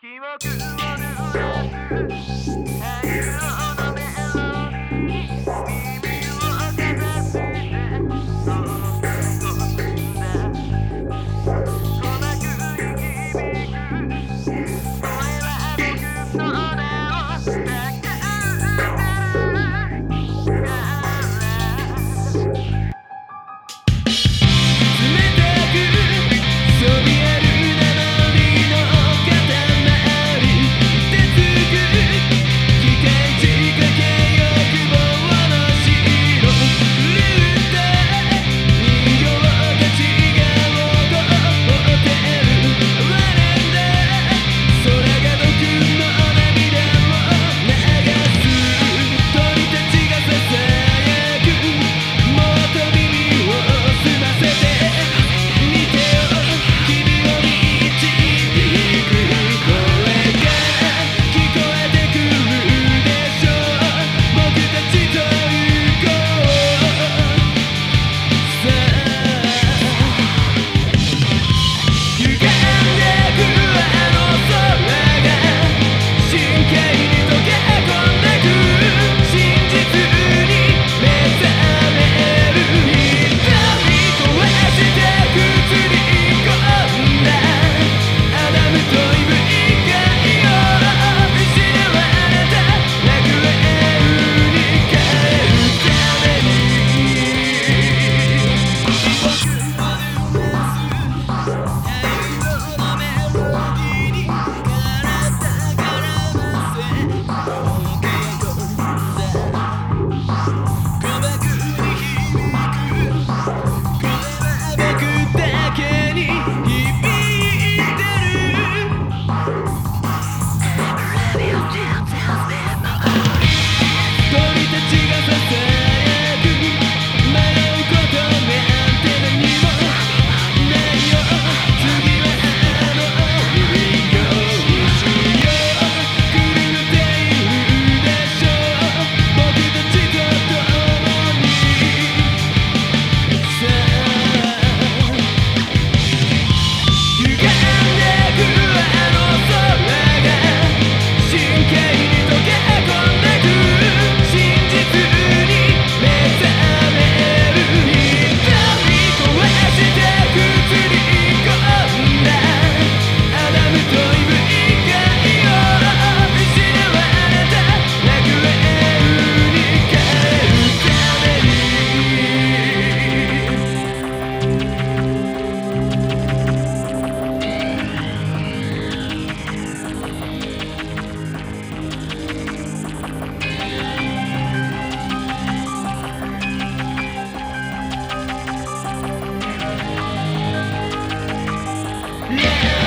記憶を濡らす Yeah!